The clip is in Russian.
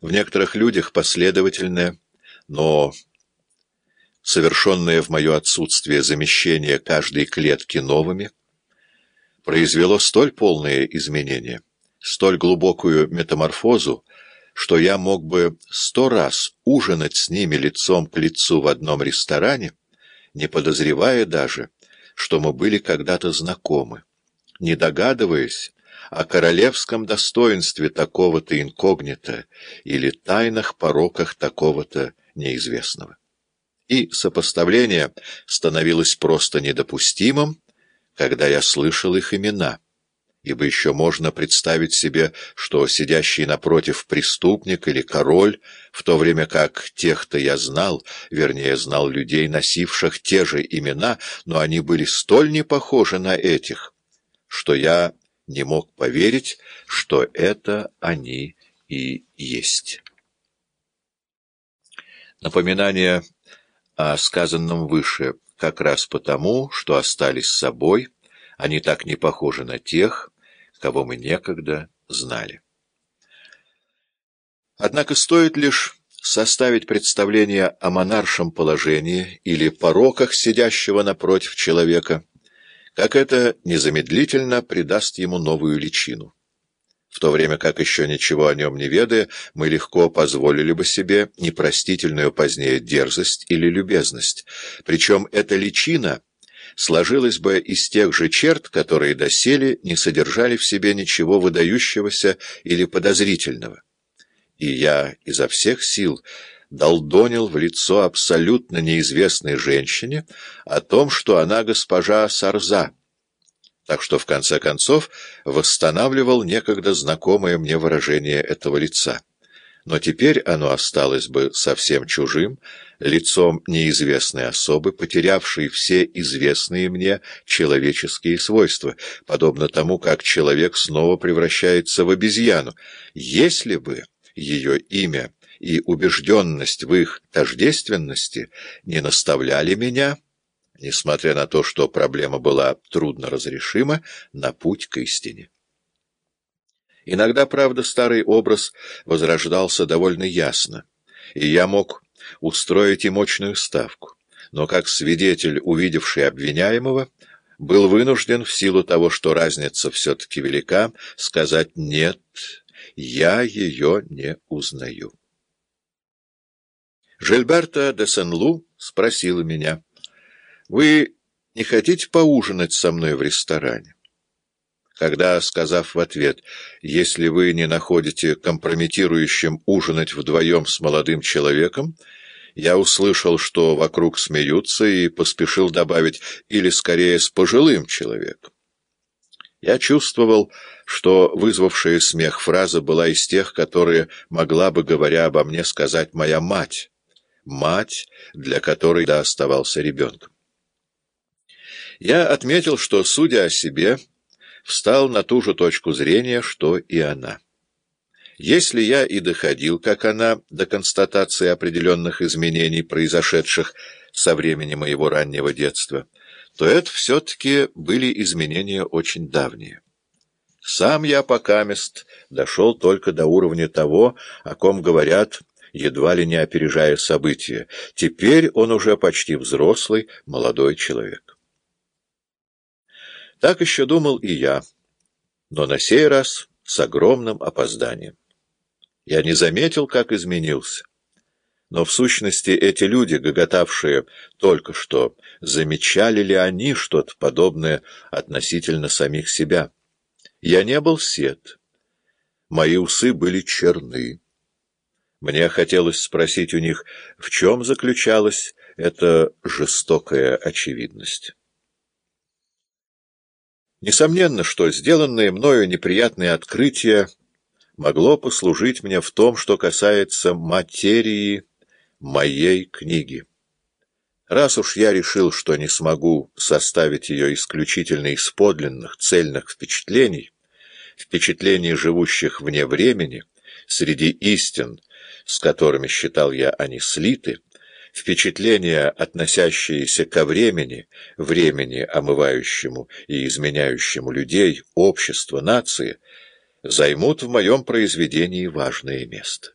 в некоторых людях последовательное, но совершенное в мое отсутствие замещение каждой клетки новыми, произвело столь полное изменение, столь глубокую метаморфозу, что я мог бы сто раз ужинать с ними лицом к лицу в одном ресторане, не подозревая даже, что мы были когда-то знакомы, не догадываясь о королевском достоинстве такого-то инкогнито или тайных пороках такого-то неизвестного. И сопоставление становилось просто недопустимым, когда я слышал их имена — ибо еще можно представить себе, что сидящий напротив преступник или король, в то время как тех-то я знал, вернее, знал людей, носивших те же имена, но они были столь не похожи на этих, что я не мог поверить, что это они и есть. Напоминание о сказанном выше как раз потому, что остались собой, они так не похожи на тех, кого мы некогда знали. Однако стоит лишь составить представление о монаршем положении или пороках сидящего напротив человека, как это незамедлительно придаст ему новую личину. В то время как еще ничего о нем не ведая, мы легко позволили бы себе непростительную позднее дерзость или любезность. Причем эта личина сложилась бы из тех же черт, которые доселе не содержали в себе ничего выдающегося или подозрительного. И я изо всех сил долдонил в лицо абсолютно неизвестной женщине о том, что она госпожа Сарза, так что в конце концов восстанавливал некогда знакомое мне выражение этого лица но теперь оно осталось бы совсем чужим, лицом неизвестной особы, потерявшей все известные мне человеческие свойства, подобно тому, как человек снова превращается в обезьяну. Если бы ее имя и убежденность в их тождественности не наставляли меня, несмотря на то, что проблема была трудно разрешима, на путь к истине. Иногда, правда, старый образ возрождался довольно ясно, и я мог устроить и мощную ставку. Но как свидетель, увидевший обвиняемого, был вынужден, в силу того, что разница все-таки велика, сказать «нет, я ее не узнаю». Жильберта де Сен-Лу спросила меня, «Вы не хотите поужинать со мной в ресторане?» когда, сказав в ответ, «Если вы не находите компрометирующим ужинать вдвоем с молодым человеком», я услышал, что вокруг смеются, и поспешил добавить «или скорее с пожилым человеком». Я чувствовал, что вызвавшая смех фраза была из тех, которые могла бы, говоря обо мне, сказать моя мать. Мать, для которой да оставался ребенком. Я отметил, что, судя о себе, встал на ту же точку зрения, что и она. Если я и доходил, как она, до констатации определенных изменений, произошедших со времени моего раннего детства, то это все-таки были изменения очень давние. Сам я покамест дошел только до уровня того, о ком говорят, едва ли не опережая события. Теперь он уже почти взрослый, молодой человек. Так еще думал и я, но на сей раз с огромным опозданием. Я не заметил, как изменился. Но в сущности эти люди, гоготавшие только что, замечали ли они что-то подобное относительно самих себя? Я не был сед. Мои усы были черны. Мне хотелось спросить у них, в чем заключалась эта жестокая очевидность. Несомненно, что сделанное мною неприятное открытие могло послужить мне в том, что касается материи моей книги. Раз уж я решил, что не смогу составить ее исключительно из подлинных, цельных впечатлений, впечатлений, живущих вне времени, среди истин, с которыми считал я они слиты, Впечатления, относящиеся ко времени, времени, омывающему и изменяющему людей, общество, нации, займут в моем произведении важное место.